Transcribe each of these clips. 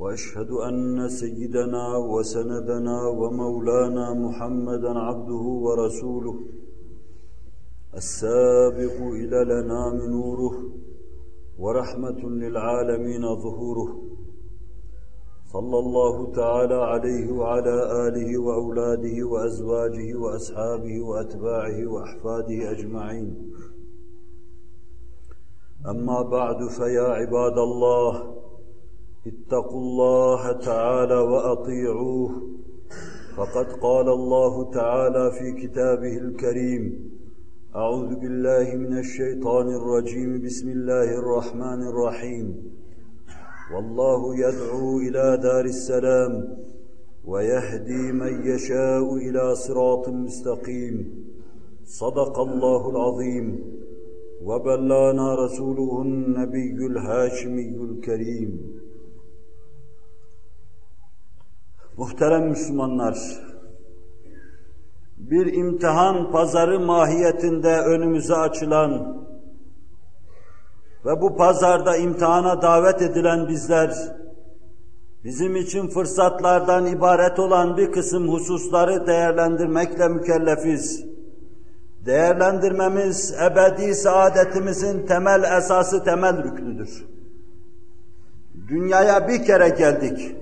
وأشهد أن سيدنا وسندنا ومولانا محمدا عبده ورسوله السابق إلى الأنام نوره ورحمة للعالمين ظهوره صلى الله تعالى عليه وعلى آله وأولاده وأزواجه وأصحابه وأتباعه وأحفاده أجمعين. أما بعد فيا عباد الله اتقوا الله تعالى وأطيعوه. فقد قال الله تعالى في كتابه الكريم أعوذ بالله من الشيطان الرجيم. بسم الله الرحمن الرحيم. والله يدعو إلى دار السلام ويهدي من يشاء إلى صراط مستقيم. صدق الله العظيم. وبلانا رسوله النبي الهاشمي الكريم. Muhterem Müslümanlar, bir imtihan pazarı mahiyetinde önümüze açılan ve bu pazarda imtihana davet edilen bizler, bizim için fırsatlardan ibaret olan bir kısım hususları değerlendirmekle mükellefiz. Değerlendirmemiz ebedi saadetimizin temel esası, temel rüknüdür. Dünyaya bir kere geldik.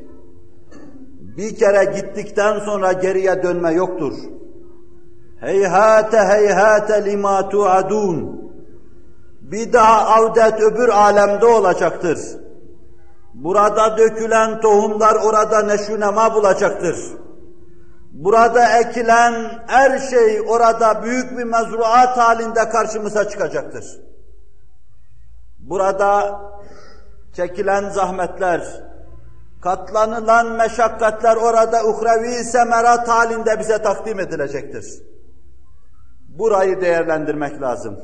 Bir kere gittikten sonra geriye dönme yoktur. Heyhate heyhate lima tuadun. Bir daha avdet öbür alemde olacaktır. Burada dökülen tohumlar orada neşünema bulacaktır. Burada ekilen her şey orada büyük bir mezruat halinde karşımıza çıkacaktır. Burada çekilen zahmetler, katlanılan meşakkatler orada uhrevi semerat halinde bize takdim edilecektir. Burayı değerlendirmek lazım.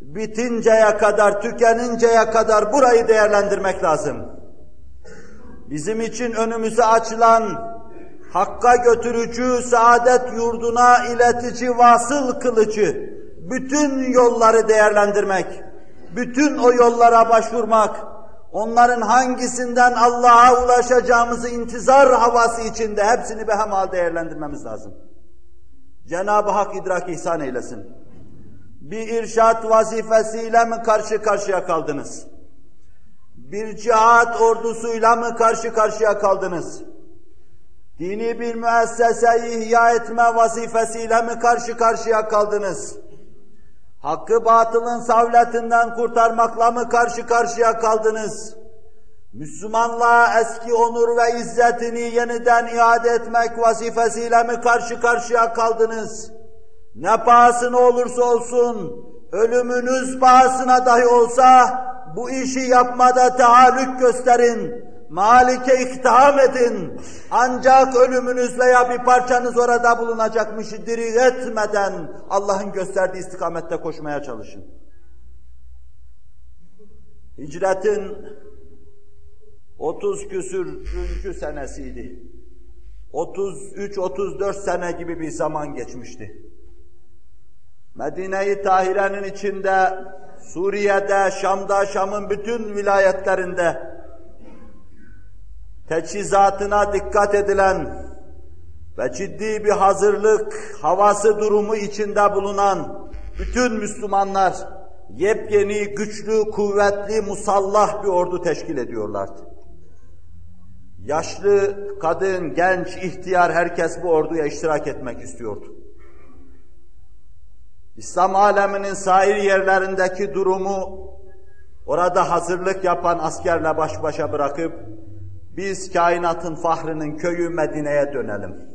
Bitinceye kadar, tükeninceye kadar burayı değerlendirmek lazım. Bizim için önümüze açılan Hakka götürücü, saadet yurduna iletici, vasıl kılıcı, bütün yolları değerlendirmek, bütün o yollara başvurmak, onların hangisinden Allah'a ulaşacağımızı intizar havası içinde hepsini behemal değerlendirmemiz lazım. Cenab-ı Hak idrak ihsan eylesin. Bir irşat vazifesiyle mi karşı karşıya kaldınız? Bir cihat ordusuyla mı karşı karşıya kaldınız? Dini bir müesseseyi ihya etme vazifesiyle mi karşı karşıya kaldınız? Hakkı batılın savletinden kurtarmakla mı karşı karşıya kaldınız? Müslümanlığa eski onur ve izzetini yeniden iade etmek vazifesiyle mi karşı karşıya kaldınız? Ne pahasına olursa olsun, ölümünüz pahasına dahi olsa bu işi yapmada tahallük gösterin, Malik'e iktiham edin. Ancak ölümünüz veya bir parçanız orada bulunacakmış diri etmeden Allah'ın gösterdiği istikamette koşmaya çalışın. Hicretin 30 küsürüncü senesiydi. 33-34 sene gibi bir zaman geçmişti. Medine-i Tahire'nin içinde, Suriye'de, Şam'da, Şam'ın bütün vilayetlerinde teçhizatına dikkat edilen ve ciddi bir hazırlık havası durumu içinde bulunan bütün Müslümanlar yepyeni, güçlü, kuvvetli, musallah bir ordu teşkil ediyorlardı. Yaşlı, kadın, genç, ihtiyar herkes bu orduya iştirak etmek istiyordu. İslam aleminin sair yerlerindeki durumu orada hazırlık yapan askerle baş başa bırakıp biz kainatın fahrının köyü Medine'ye dönelim.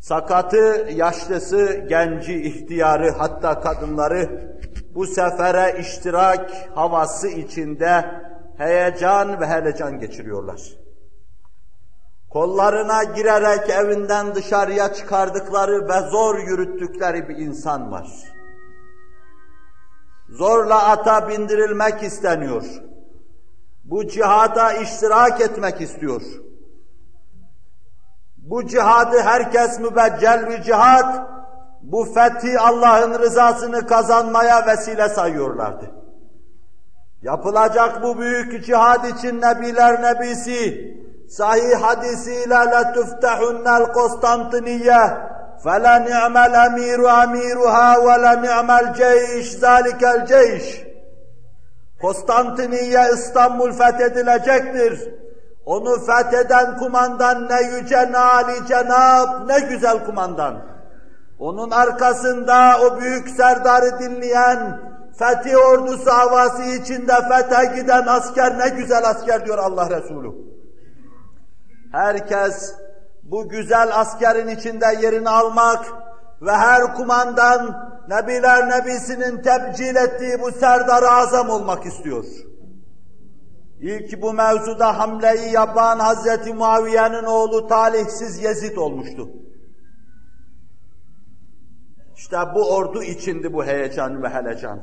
Sakatı, yaşlısı, genci, ihtiyarı hatta kadınları bu sefere iştirak havası içinde heyecan ve helecan geçiriyorlar. Kollarına girerek evinden dışarıya çıkardıkları ve zor yürüttükleri bir insan var. Zorla ata bindirilmek isteniyor. Bu cihada iştirak etmek istiyor. Bu cihadı herkes mübeccel bir cihat, bu fethi Allah'ın rızasını kazanmaya vesile sayıyorlardı. Yapılacak bu büyük cihad için Nebiler Nebisi, sahih hadisiyle لَتُفْتَحُنَّ الْقُسْطَنْطِنِيَّ فَلَنِعْمَ الْاَمِيرُ اَمِيرُهَا وَلَنِعْمَ الْجَيْشِ ذَٰلِكَ الْجَيْشِ Konstantiniye İstanbul fethedilecektir. Onu fetheden kumandan ne yüce ne âli cenab ne güzel kumandan. Onun arkasında o büyük serdarı dinleyen, fethi ordusu havası içinde fethe giden asker ne güzel asker diyor Allah Resulü. Herkes bu güzel askerin içinde yerini almak ve her kumandan Nebiler Nebisi'nin tebcil ettiği bu serdar azam olmak istiyor. İlk bu mevzuda hamleyi yapan Hazreti Muaviye'nin oğlu talihsiz Yezid olmuştu. İşte bu ordu içindi bu heyecan ve helecan.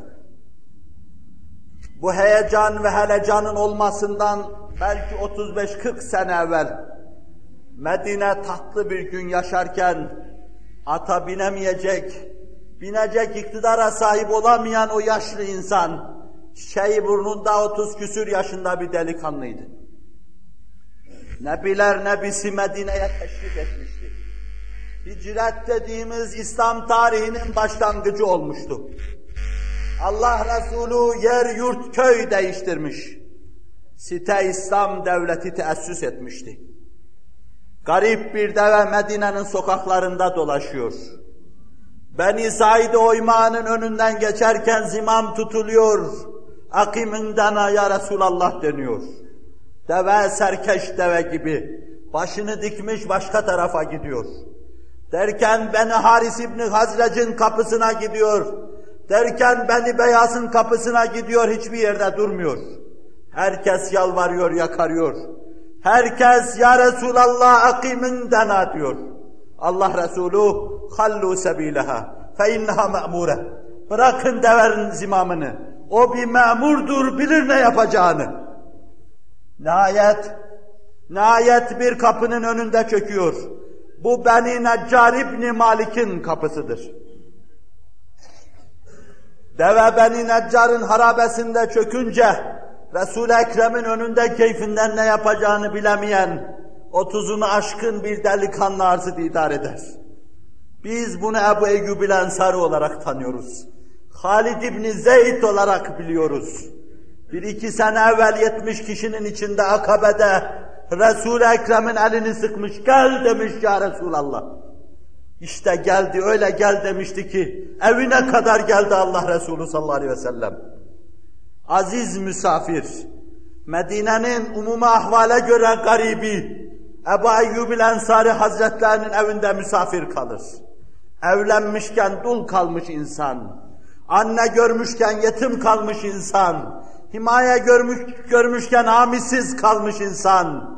Bu heyecan ve helecanın olmasından belki 35-40 sene evvel Medine tatlı bir gün yaşarken ata binemeyecek, binecek iktidara sahip olamayan o yaşlı insan, çiçeği burnunda 30 küsür yaşında bir delikanlıydı. Nebiler Nebisi Medine'ye teşrif etmişti. Hicret dediğimiz İslam tarihinin başlangıcı olmuştu. Allah Resulü yer yurt köy değiştirmiş. Site İslam devleti teessüs etmişti. Garip bir deve Medine'nin sokaklarında dolaşıyor. Beni Said Oyma'nın önünden geçerken zimam tutuluyor. Akiminden ya Resulallah deniyor. Deve serkeş deve gibi. Başını dikmiş başka tarafa gidiyor. Derken Beni Haris İbni Hazrec'in kapısına gidiyor. Derken Beni Beyaz'ın kapısına gidiyor hiçbir yerde durmuyor. Herkes yalvarıyor, yakarıyor. Herkes ya Resulallah akimin dena diyor. Allah Resulü hallu sebileha fe inneha me'mure. Bırakın deverin zimamını. O bir memurdur, bilir ne yapacağını. Nihayet, nihayet bir kapının önünde çöküyor. Bu Beni Neccar İbni Malik'in kapısıdır. Deve Beni Neccar'ın harabesinde çökünce, Resul-i Ekrem'in önünde keyfinden ne yapacağını bilemeyen, otuzunu aşkın bir delikanlı arzı didar eder. Biz bunu Ebu Eyyub Ensari olarak tanıyoruz. Halid İbni Zeyd olarak biliyoruz. Bir iki sene evvel yetmiş kişinin içinde akabede Resul-i Ekrem'in elini sıkmış, gel demiş ya Resulallah. İşte geldi, öyle gel demişti ki, evine kadar geldi Allah Resulü sallallahu aleyhi ve sellem. Aziz misafir, Medine'nin umuma ahvale göre garibi, Ebu Eyyub Ensari Hazretlerinin evinde misafir kalır. Evlenmişken dul kalmış insan, anne görmüşken yetim kalmış insan, himaye görmüş, görmüşken hamisiz kalmış insan,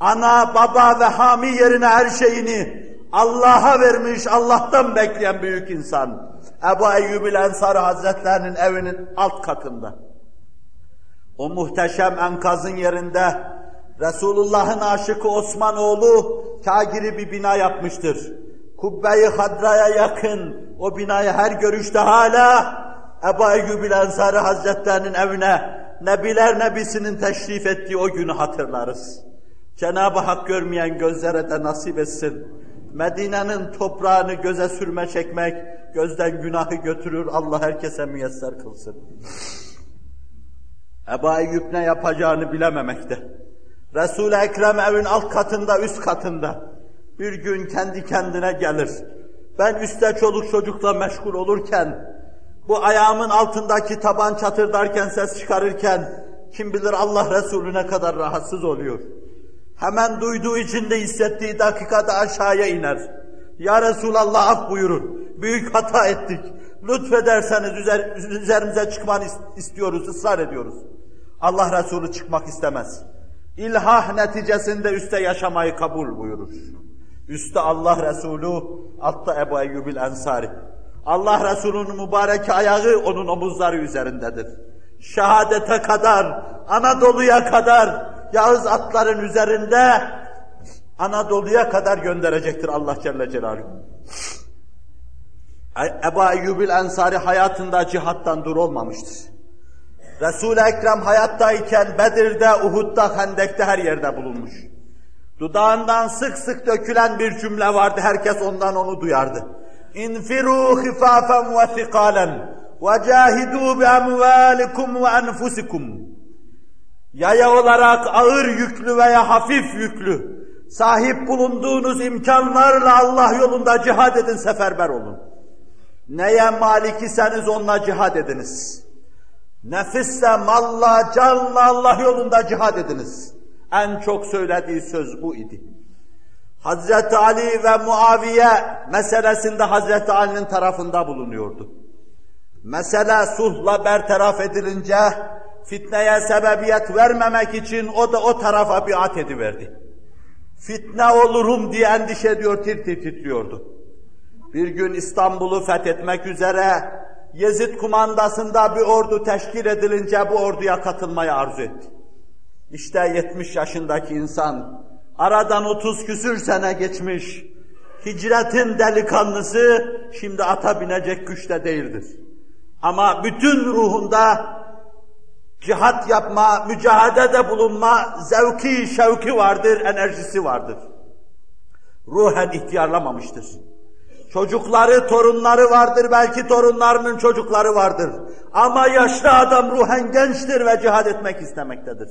ana, baba ve hami yerine her şeyini Allah'a vermiş, Allah'tan bekleyen büyük insan. Ebu Eyyub Ensari Hazretlerinin evinin alt katında. O muhteşem enkazın yerinde Resulullah'ın aşıkı Osmanoğlu kagiri bir bina yapmıştır. Kubbe-i Hadra'ya yakın o binayı her görüşte hala Ebu Eyyub Ensari Hazretlerinin evine Nebiler Nebisi'nin teşrif ettiği o günü hatırlarız. Cenab-ı Hak görmeyen gözlere de nasip etsin. Medine'nin toprağını göze sürme çekmek, gözden günahı götürür, Allah herkese müyesser kılsın. Ebu Eyyub ne yapacağını bilememekte. Resul-i Ekrem evin alt katında, üst katında. Bir gün kendi kendine gelir. ben üstte çoluk çocukla meşgul olurken, bu ayağımın altındaki taban çatırdarken, ses çıkarırken, kim bilir Allah Resulü ne kadar rahatsız oluyor. Hemen duyduğu içinde hissettiği dakikada aşağıya iner. Ya Resulallah af buyurun. Büyük hata ettik. Lütfederseniz üzer, üzerimize çıkmanı istiyoruz, ısrar ediyoruz. Allah Resulü çıkmak istemez. İlhah neticesinde üste yaşamayı kabul buyurur. Üste Allah Resulü, altta Ebu Eyyubil Ensari. Allah Resulü'nün mübarek ayağı onun omuzları üzerindedir. Şehadete kadar, Anadolu'ya kadar, Yağız atların üzerinde Anadolu'ya kadar gönderecektir Allah Celle Celaluhu. Ebu Eyyubil Ensari hayatında cihattan dur olmamıştır. Resul-i Ekrem hayattayken Bedir'de, Uhud'da, Hendek'te her yerde bulunmuş. Dudağından sık sık dökülen bir cümle vardı, herkes ondan onu duyardı. İnfiru hifafen ve thikalen ve cahidu bi amvalikum ve enfusikum. Yaya olarak ağır yüklü veya hafif yüklü, sahip bulunduğunuz imkanlarla Allah yolunda cihad edin, seferber olun. Neye malik iseniz onunla cihad ediniz. Nefisle, malla, canla Allah yolunda cihad ediniz. En çok söylediği söz bu idi. Hazreti Ali ve Muaviye meselesinde Hazreti Ali'nin tarafında bulunuyordu. Mesele sulhla bertaraf edilince fitneye sebebiyet vermemek için o da o tarafa biat ediverdi. Fitne olurum diye endişe ediyor, tir tir titriyordu. Bir gün İstanbul'u fethetmek üzere Yezid kumandasında bir ordu teşkil edilince bu orduya katılmayı arzu etti. İşte 70 yaşındaki insan, aradan 30 küsür sene geçmiş, hicretin delikanlısı şimdi ata binecek güçte değildir. Ama bütün ruhunda cihat yapma, mücadelede bulunma zevki, şevki vardır, enerjisi vardır. Ruhen ihtiyarlamamıştır. Çocukları, torunları vardır, belki torunlarının çocukları vardır. Ama yaşlı adam ruhen gençtir ve cihad etmek istemektedir.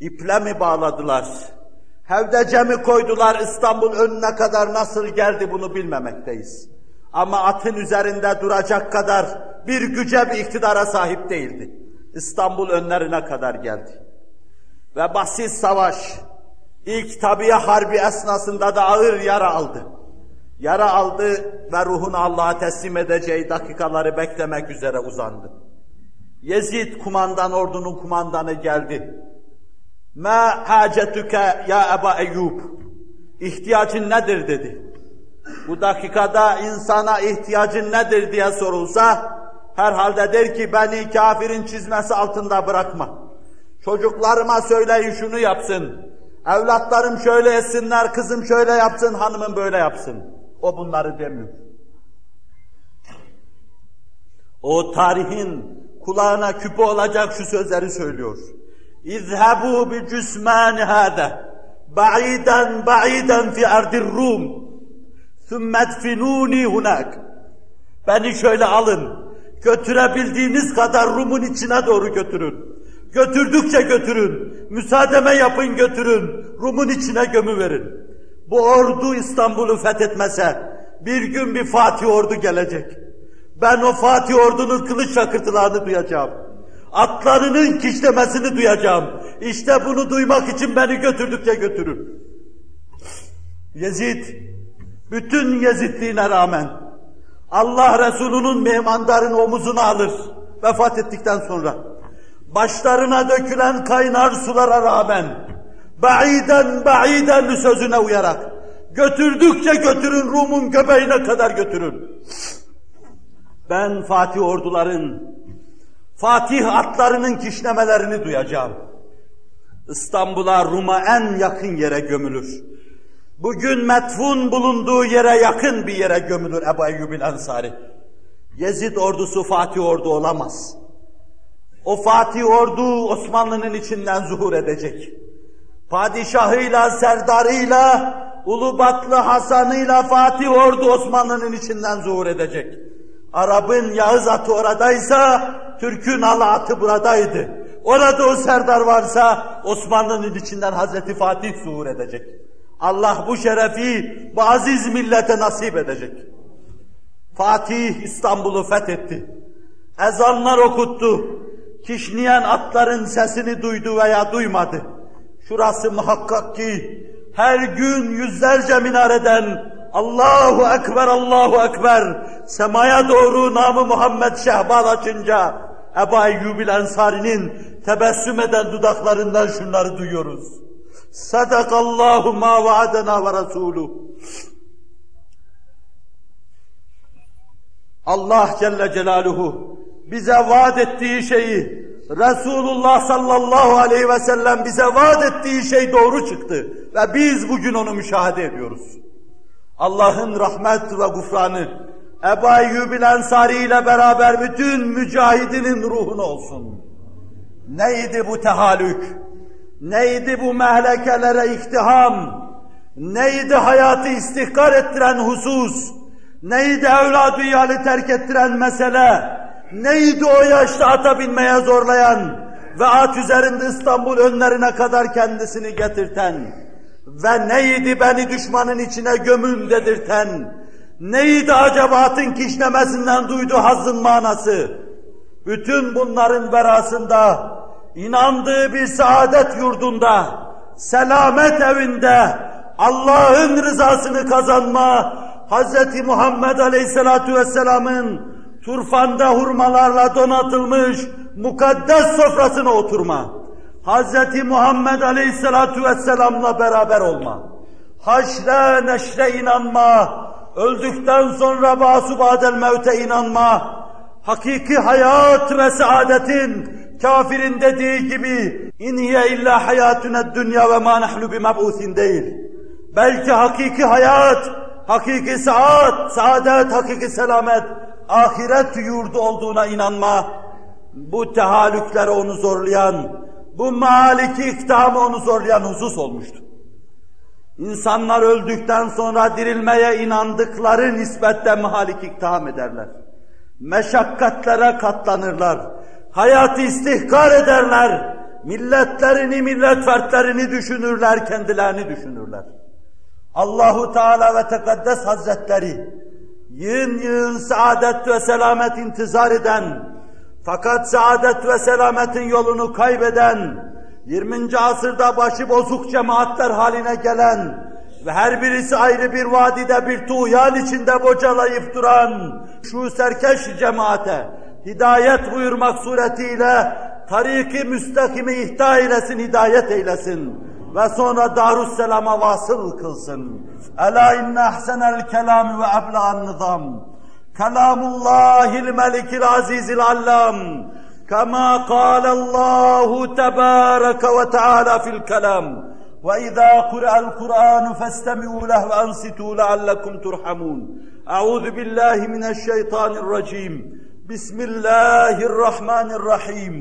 İple mi bağladılar? Hevdece mi koydular İstanbul önüne kadar nasıl geldi bunu bilmemekteyiz. Ama atın üzerinde duracak kadar bir güce bir iktidara sahip değildi. İstanbul önlerine kadar geldi. Ve basit savaş, ilk tabiye harbi esnasında da ağır yara aldı. Yara aldı ve ruhunu Allah'a teslim edeceği dakikaları beklemek üzere uzandı. Yezid kumandan, ordunun kumandanı geldi. Ma hacetüke ya Eba Eyyub. İhtiyacın nedir dedi. Bu dakikada insana ihtiyacın nedir diye sorulsa, herhalde der ki beni kafirin çizmesi altında bırakma. Çocuklarıma söyleyin şunu yapsın. Evlatlarım şöyle etsinler, kızım şöyle yapsın, hanımım böyle yapsın. O bunları demiyor. O tarihin kulağına küpe olacak şu sözleri söylüyor. İzhebu bi cüsmani hâde ba'idan ba'idan fi ardir Rum thummet finuni hunak beni şöyle alın götürebildiğiniz kadar Rum'un içine doğru götürün. Götürdükçe götürün. Müsaademe yapın götürün. Rum'un içine gömü verin. Bu ordu İstanbul'u fethetmese bir gün bir Fatih ordu gelecek. Ben o Fatih ordunun kılıç şakırtılarını duyacağım. Atlarının kişlemesini duyacağım. İşte bunu duymak için beni götürdükçe götürün. Yezid, bütün Yezidliğine rağmen Allah Resulü'nün mehmandarın omuzunu alır vefat ettikten sonra. Başlarına dökülen kaynar sulara rağmen Ba'iden ba'iden sözüne uyarak götürdükçe götürün Rum'un göbeğine kadar götürün. Ben Fatih orduların, Fatih atlarının kişnemelerini duyacağım. İstanbul'a, Rum'a en yakın yere gömülür. Bugün metfun bulunduğu yere yakın bir yere gömülür Ebu Eyyubil Ensari. Yezid ordusu Fatih ordu olamaz. O Fatih ordu Osmanlı'nın içinden zuhur edecek padişahıyla, serdarıyla, Ulubatlı Hasan'ıyla Fatih ordu Osmanlı'nın içinden zuhur edecek. Arap'ın Yağız atı oradaysa, Türk'ün ala atı buradaydı. Orada o serdar varsa Osmanlı'nın içinden Hazreti Fatih zuhur edecek. Allah bu şerefi bu aziz millete nasip edecek. Fatih İstanbul'u fethetti. Ezanlar okuttu. Kişniyen atların sesini duydu veya duymadı. Şurası muhakkak ki her gün yüzlerce minareden Allahu Ekber, Allahu Ekber semaya doğru namı Muhammed şehbal açınca Ebu Eyyubil Ensari'nin tebessüm eden dudaklarından şunları duyuyoruz. Sadakallahu ma vaadena ve Resulü. Allah Celle Celaluhu bize vaat ettiği şeyi Resulullah sallallahu aleyhi ve sellem bize vaat ettiği şey doğru çıktı. Ve biz bugün onu müşahede ediyoruz. Allah'ın rahmet ve gufranı Ebu Eyyubil Ensari ile beraber bütün mücahidinin ruhuna olsun. Neydi bu tehalük? Neydi bu mehlekelere iktiham? Neydi hayatı istihkar ettiren husus? Neydi evladı iyali terk ettiren mesele? Neydi o yaşta ata binmeye zorlayan ve at üzerinde İstanbul önlerine kadar kendisini getirten ve neydi beni düşmanın içine gömün dedirten, neydi acaba atın kişnemesinden duyduğu hazın manası? Bütün bunların verasında, inandığı bir saadet yurdunda, selamet evinde, Allah'ın rızasını kazanma, Hz. Muhammed Aleyhisselatü Vesselam'ın turfanda hurmalarla donatılmış mukaddes sofrasına oturma. Hz. Muhammed Aleyhisselatü Vesselam'la beraber olma. Haşre neşre inanma. Öldükten sonra basu badel mevte inanma. Hakiki hayat ve saadetin kafirin dediği gibi inhiye illa hayatüne dünya ve ma nahnu bimeb'uthin değil. Belki hakiki hayat, hakiki saat, saadet, hakiki selamet ahiret yurdu olduğuna inanma, bu tehallüklere onu zorlayan, bu maliki iktihamı onu zorlayan husus olmuştu. İnsanlar öldükten sonra dirilmeye inandıkları nispette mahalik iktiham ederler. Meşakkatlere katlanırlar. Hayatı istihkar ederler. Milletlerini, millet fertlerini düşünürler, kendilerini düşünürler. Allahu Teala ve Tekaddes Hazretleri yığın yığın saadet ve selamet intizar eden, fakat saadet ve selametin yolunu kaybeden, 20. asırda başı bozuk cemaatler haline gelen ve her birisi ayrı bir vadide bir tuğyan içinde bocalayıp duran şu serkeş cemaate hidayet buyurmak suretiyle tariki müstakimi ihda eylesin, hidayet eylesin ve sonra Darusselam'a vasıl kılsın. Ela inne ahsenel kelam ve ebla'n nizam. Kelamullahil melikil azizil allam. كما قال الله تبارك وتعالى في الكلام واذا قرأ القرآن فاستمعوا له وانصتوا لعلكم ترحمون اعوذ بالله من الشيطان الرجيم بسم الله الرحمن الرحيم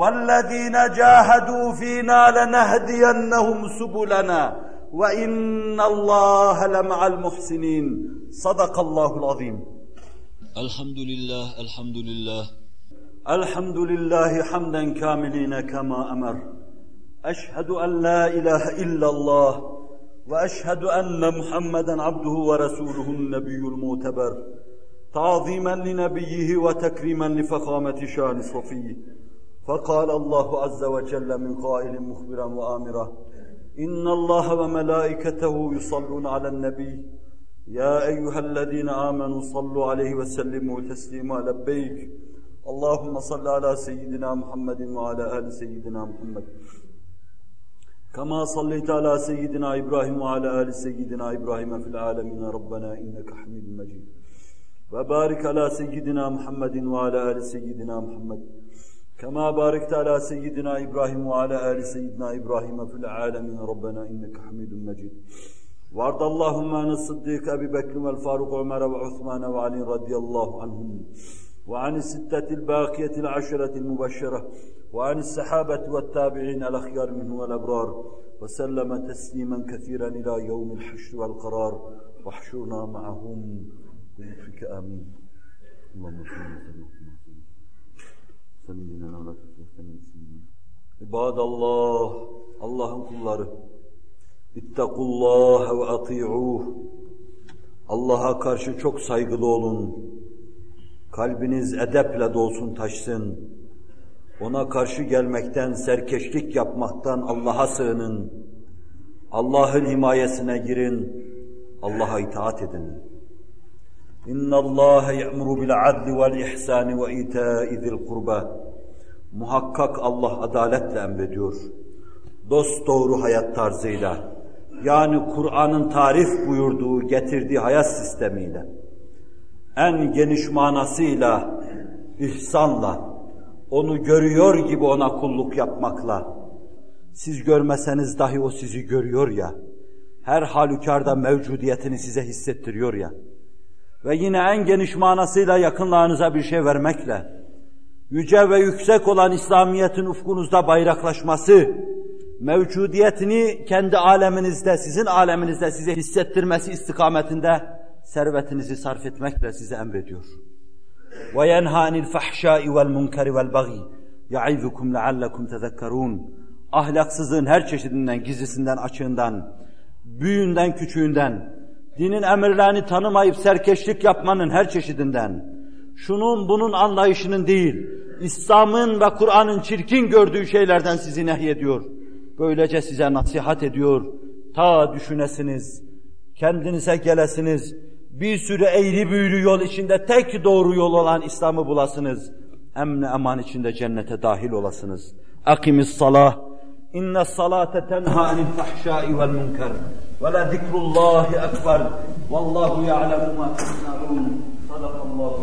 والذين جاهدوا فينا لنهدينهم سبلنا وإن الله لمع المحسنين. صدق الله العظيم. الحمد لله الحمد لله. الحمد لله حمدا كاملين كما أمر. أشهد أن لا إله إلا الله وأشهد أن محمدا عبده ورسوله النبي المعتبر. تعظيما لنبيه وتكريما لفخامة شان صفيه. فقال الله عز وجل من قائل مخبرا وآمرا إن الله وملائكته يصلون على النبي يا أيها الذين آمنوا صلوا عليه وسلموا تسليما لبيك اللهم صل على سيدنا محمد وعلى آل سيدنا محمد كما صليت على سيدنا إبراهيم وعلى آل سيدنا إبراهيم في العالمين ربنا إنك حميد مجيد وبارك على سيدنا محمد وعلى آل سيدنا محمد كما باركت على سيدنا إبراهيم وعلى آل سيدنا إبراهيم في العالمين. ربنا إنك حميد مجيد. وأرض اللهم عن الصديق أبي بكر والفاروق عمر وعثمان وعلي رضي الله عنهم وعن الستة الباقية العشرة المبشرة وعن السحابة والتابعين الأخيار منه والأبرار. وسلم تسليما كثيرا إلى يوم الحشر والقرار. واحشرنا معهم. بلطفك آمين. اللهم صل وسلم. Ala İbad Allah, Allah'ın kulları. İttakullaha ve ati'uh. Allah'a karşı çok saygılı olun. Kalbiniz edeple dolsun taşsın. Ona karşı gelmekten, serkeşlik yapmaktan Allah'a sığının. Allah'ın himayesine girin. Allah'a itaat edin. Bil adli vel ihsani ve ita'i zil kurba. Muhakkak Allah adaletle emrediyor. Dost doğru hayat tarzıyla, yani Kur'an'ın tarif buyurduğu, getirdiği hayat sistemiyle, en geniş manasıyla, ihsanla, onu görüyor gibi ona kulluk yapmakla, siz görmeseniz dahi o sizi görüyor ya, her halükarda mevcudiyetini size hissettiriyor ya, ve yine en geniş manasıyla yakınlarınıza bir şey vermekle, yüce ve yüksek olan İslamiyet'in ufkunuzda bayraklaşması, mevcudiyetini kendi aleminizde, sizin aleminizde size hissettirmesi istikametinde servetinizi sarf etmekle size emrediyor. وَيَنْهَا عَنِ الْفَحْشَاءِ وَالْمُنْكَرِ وَالْبَغِيِ يَعِذُكُمْ لَعَلَّكُمْ تَذَكَّرُونَ Ahlaksızlığın her çeşidinden, gizlisinden, açığından, büyüğünden, küçüğünden, dinin emirlerini tanımayıp serkeşlik yapmanın her çeşidinden, şunun bunun anlayışının değil, İslam'ın ve Kur'an'ın çirkin gördüğü şeylerden sizi nehyediyor. Böylece size nasihat ediyor. Ta düşünesiniz, kendinize gelesiniz, bir sürü eğri büğrü yol içinde tek doğru yol olan İslam'ı bulasınız. Emne eman içinde cennete dahil olasınız. Akimis salah. İnne salate tenha anil fahşai vel münker. Ve la zikrullahi ekber. Vallahu ya'lemu ma tesna'un. Sadakallahu